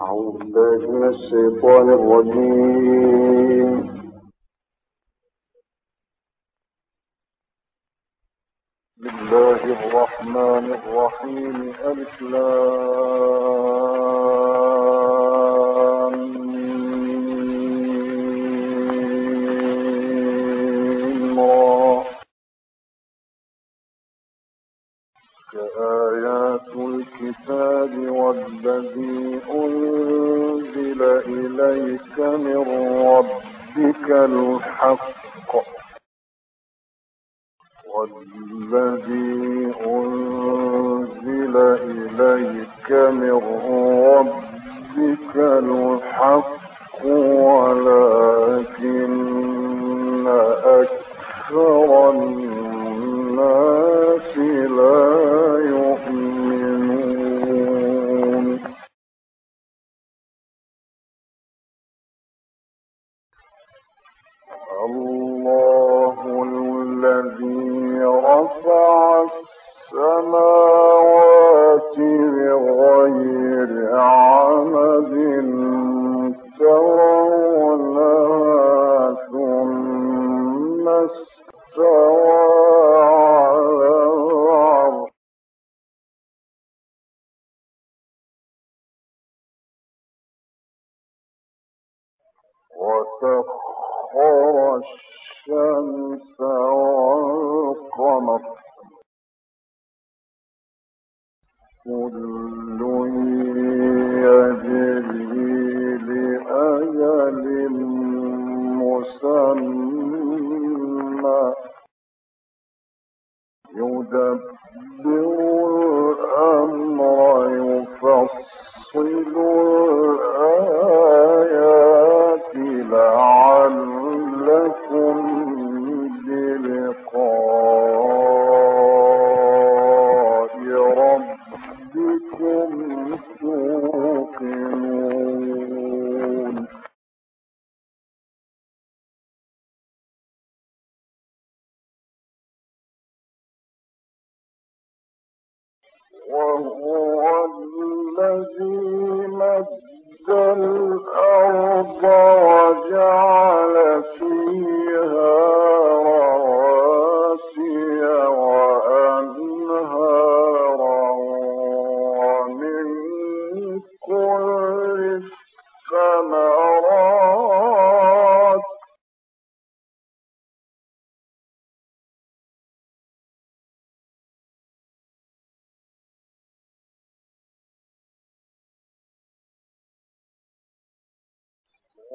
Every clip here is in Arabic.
أعوذ بالله من الشيطان الرجيم. بسم الله الرحمن الرحيم. الإسلام الكتاب والذي أنزل إليك من ربك الحق. والذي أنزل إليك من ربك الحق ولكن أكثر الناس لا the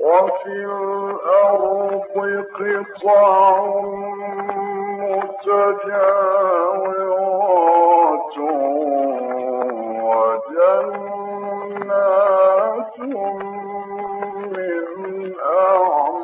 وفي الأرض قطع متجاورات وجنات من أعناب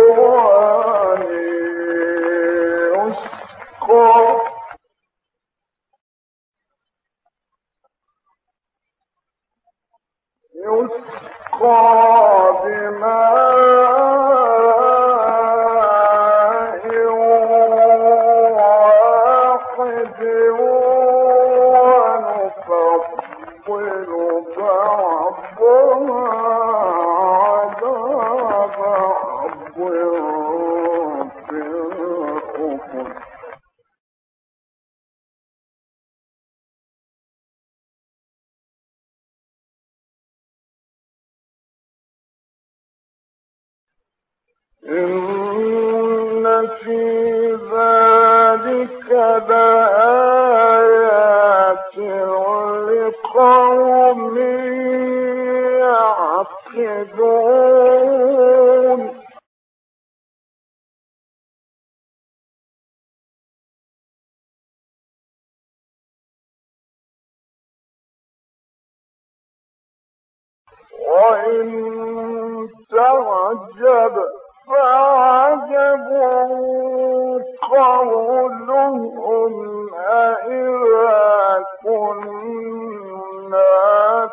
لقوم يعقلون وإن تعجب فعجب قولهم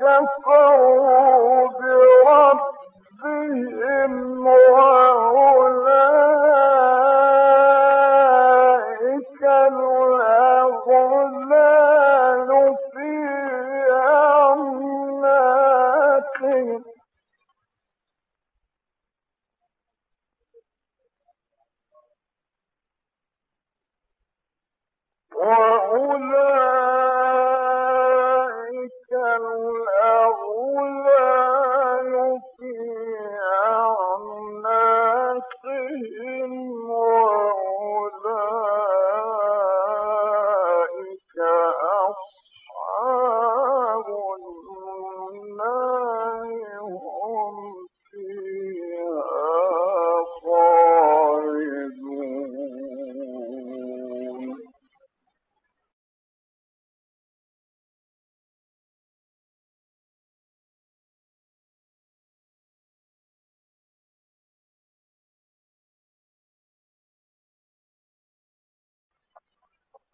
كفروا بربهم وأولئك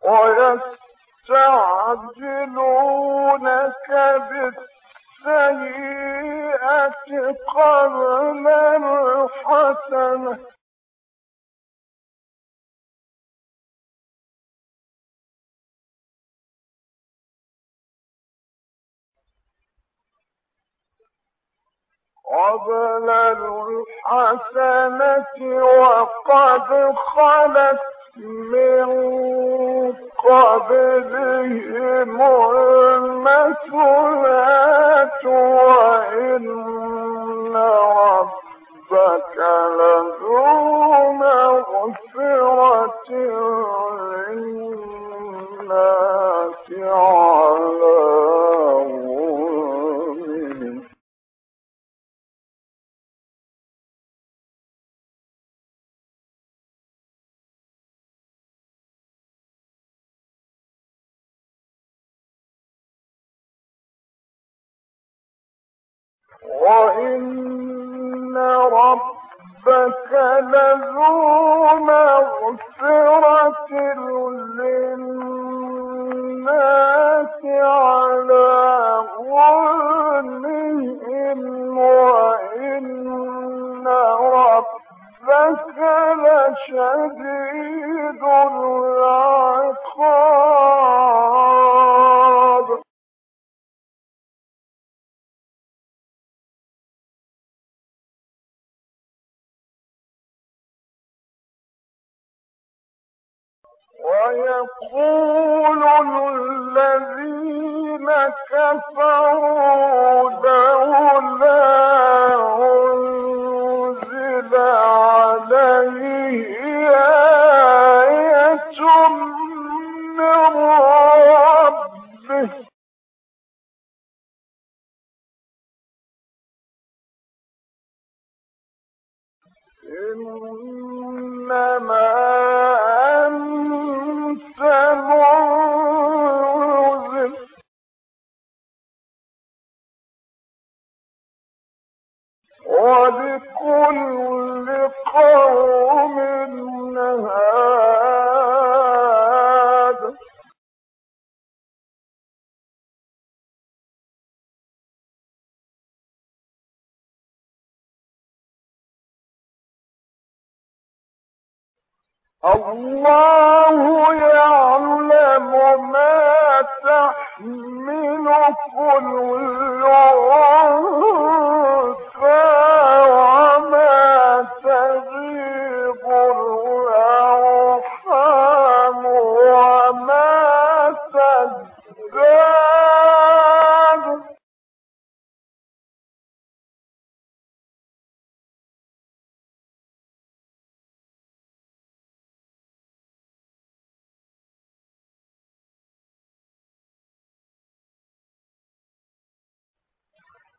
ويستعجلونك بالسيئة قبل الحسنة. قبل الحسنة وقد خلت من قبلهم المثلات وإن ويقول الذين كفروا لولا أنزل عليه آية من ربه. إنما الله يعلم ما تحمل كل أنفس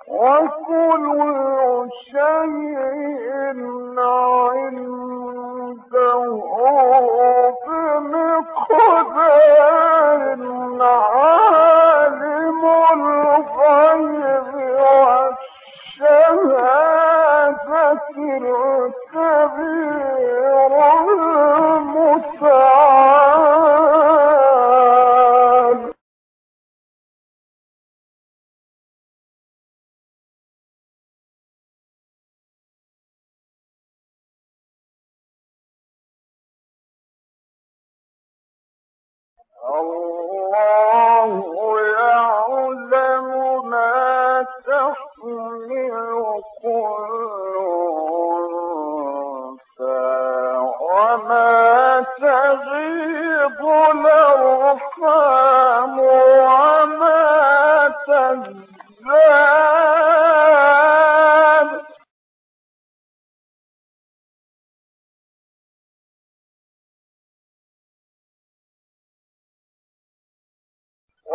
وكل شيء عندك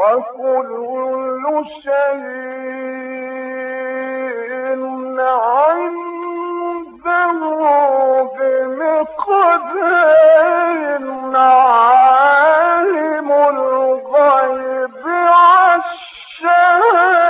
وكل شيء عنده بمقدار عالم الغيب عالم الشهادة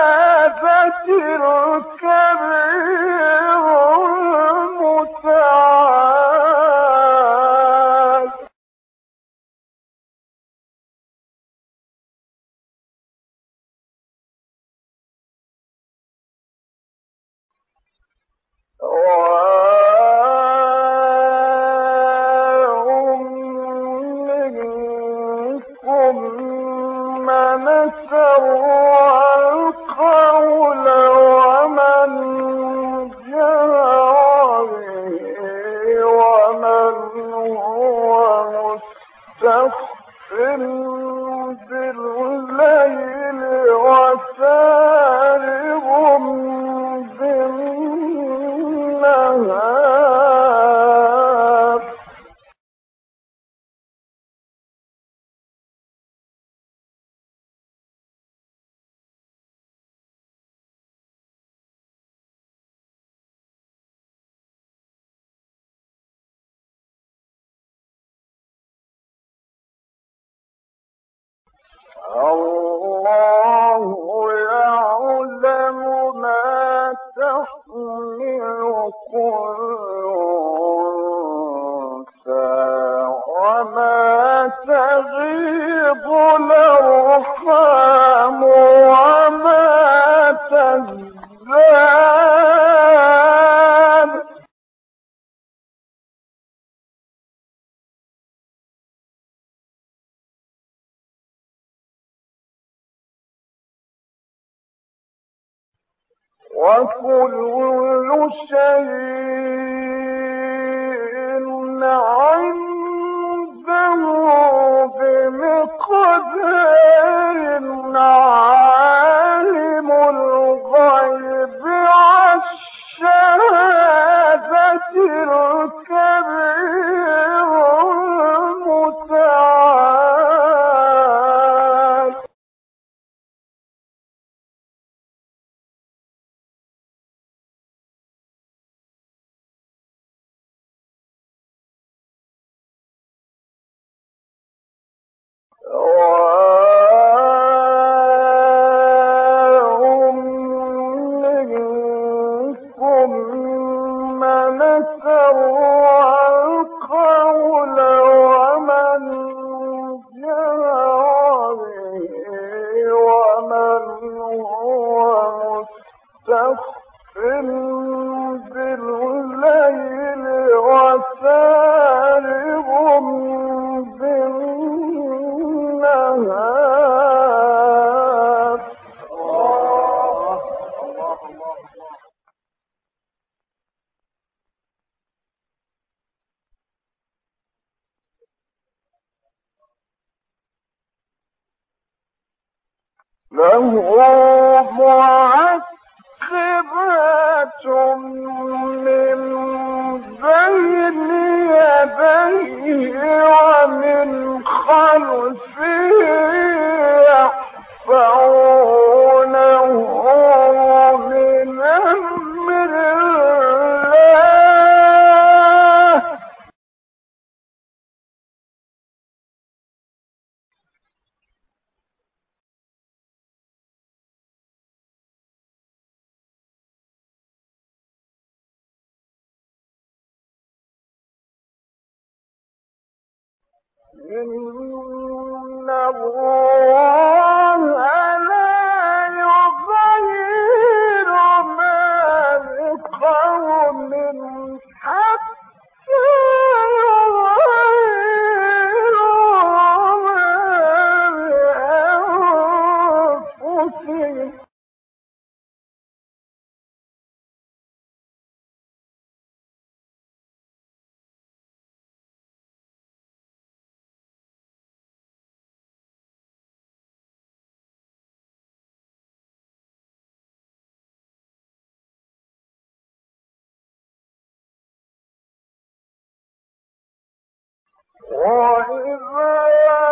وكل شيء عنده بمقدار خلص الله فلا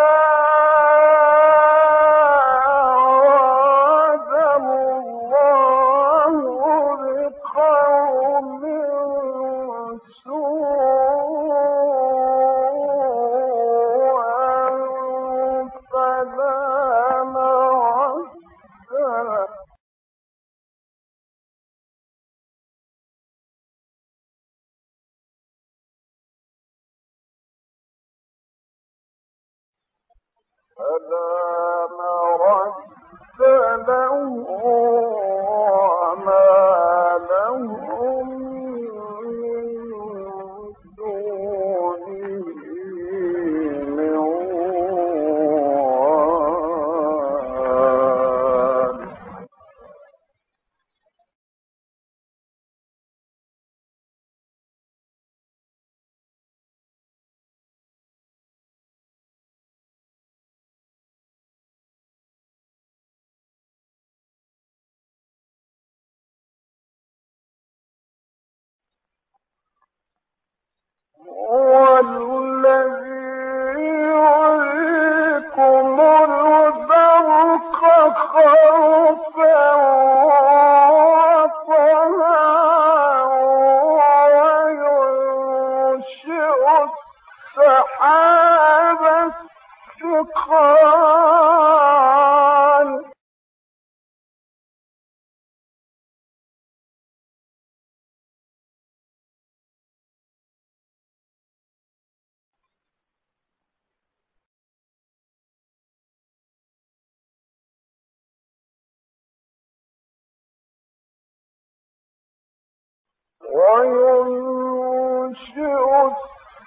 وينشئ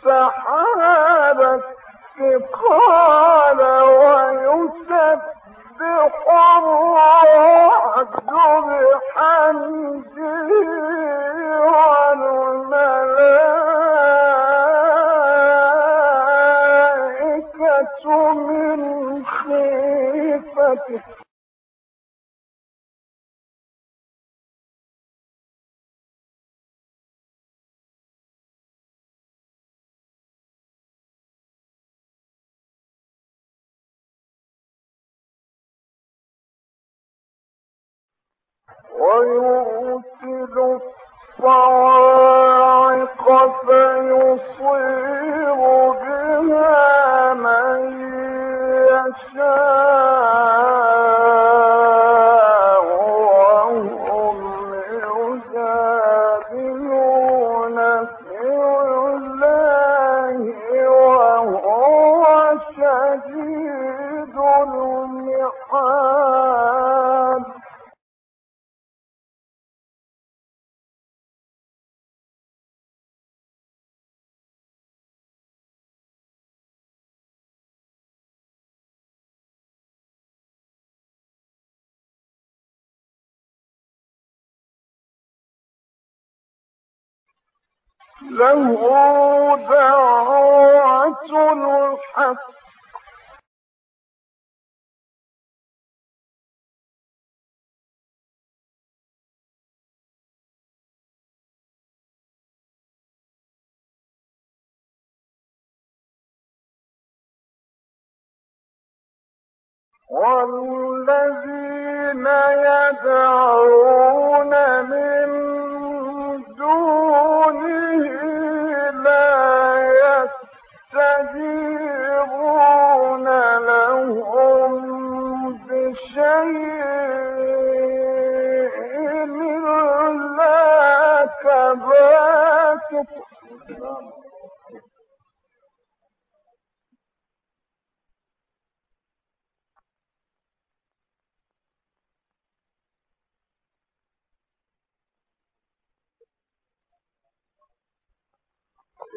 السحاب الثقال ويسبح الرعد بحمده والملائكة من خيفته. ويرسل الصواعق فيصيب بها من يشاء. له دعوة الحق. والذين يدعون من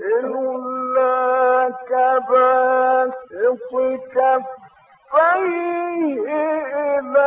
إلا كباسط كفيه إلى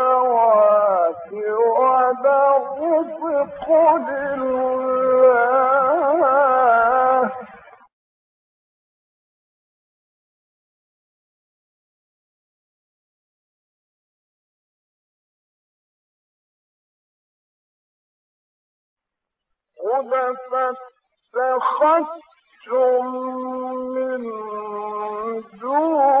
قد فاتخذتم من دون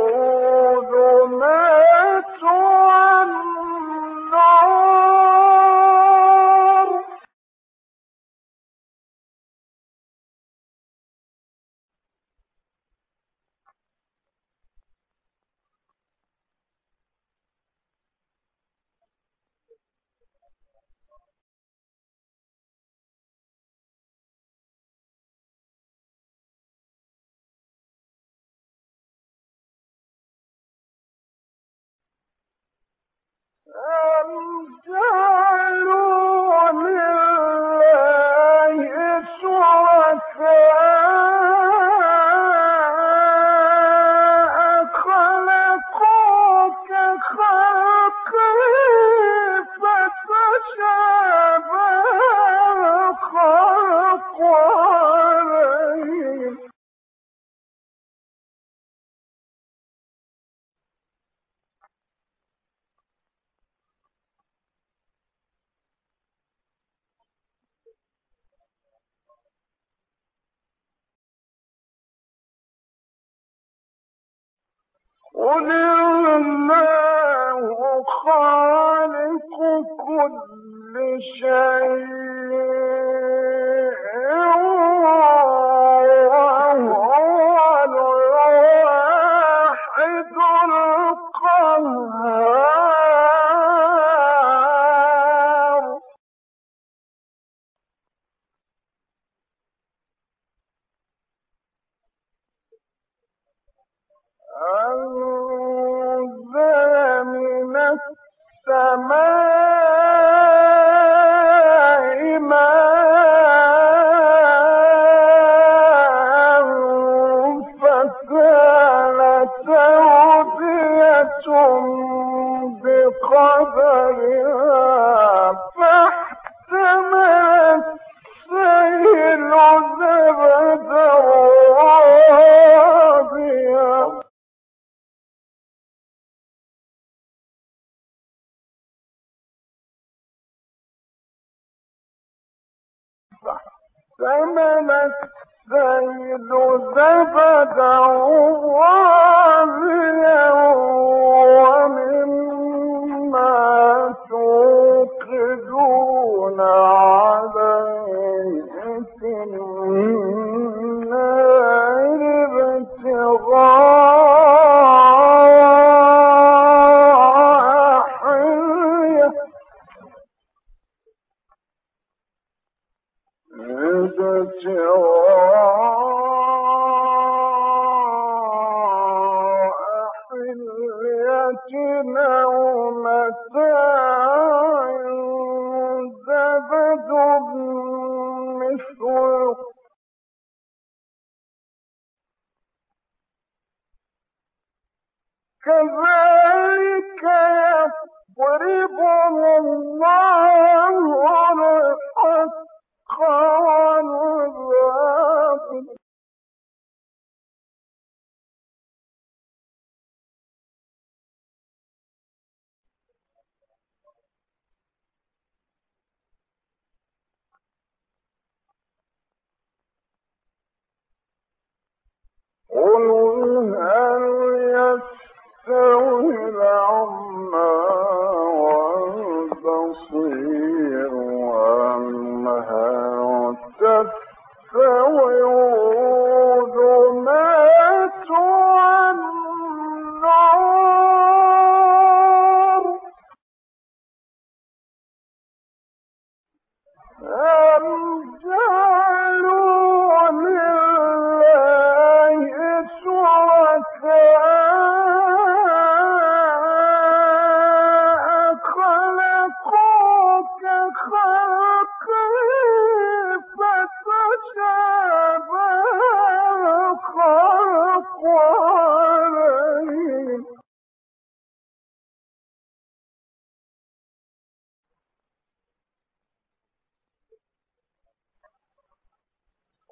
السيل زبدا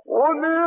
قل